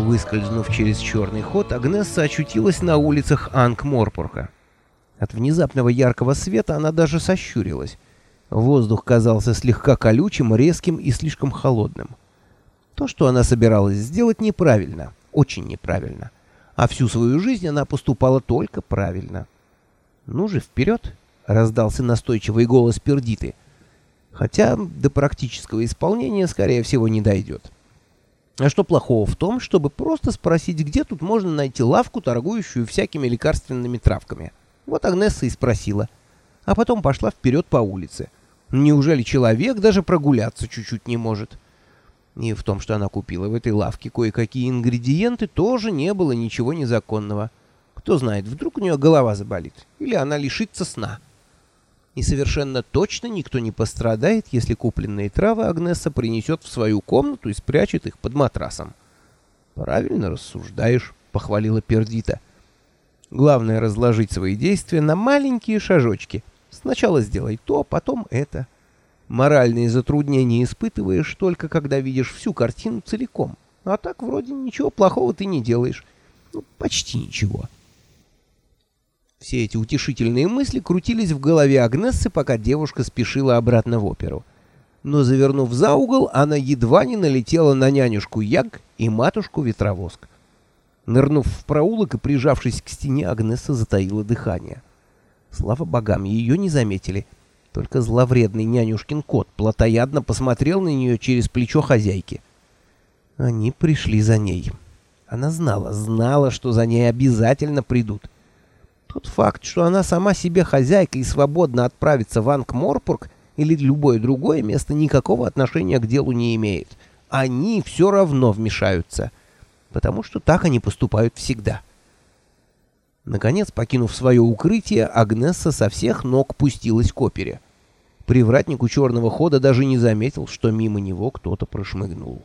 Выскользнув через черный ход, Агнесса очутилась на улицах Анкморпорка. От внезапного яркого света она даже сощурилась. Воздух казался слегка колючим, резким и слишком холодным. То, что она собиралась сделать, неправильно, очень неправильно. А всю свою жизнь она поступала только правильно. «Ну же, вперед!» — раздался настойчивый голос Пердиты. Хотя до практического исполнения, скорее всего, не дойдет. А что плохого в том, чтобы просто спросить, где тут можно найти лавку, торгующую всякими лекарственными травками? Вот Агнесса и спросила. А потом пошла вперед по улице. Неужели человек даже прогуляться чуть-чуть не может? И в том, что она купила в этой лавке кое-какие ингредиенты, тоже не было ничего незаконного. Кто знает, вдруг у нее голова заболит, или она лишится сна. И совершенно точно никто не пострадает, если купленные травы Агнеса принесет в свою комнату и спрячет их под матрасом. «Правильно рассуждаешь», — похвалила Пердита. «Главное — разложить свои действия на маленькие шажочки. Сначала сделай то, потом это. Моральные затруднения испытываешь только, когда видишь всю картину целиком. А так вроде ничего плохого ты не делаешь. Ну, почти ничего». Все эти утешительные мысли крутились в голове Агнессы, пока девушка спешила обратно в оперу. Но, завернув за угол, она едва не налетела на нянюшку Яг и матушку Ветровоск. Нырнув в проулок и прижавшись к стене, Агнесса затаила дыхание. Слава богам, ее не заметили. Только зловредный нянюшкин кот плотоядно посмотрел на нее через плечо хозяйки. Они пришли за ней. Она знала, знала, что за ней обязательно придут. Тот факт, что она сама себе хозяйка и свободно отправится в Ангморпург или любое другое место, никакого отношения к делу не имеет. Они все равно вмешаются, потому что так они поступают всегда. Наконец, покинув свое укрытие, Агнесса со всех ног пустилась к опере. Привратник у черного хода даже не заметил, что мимо него кто-то прошмыгнул.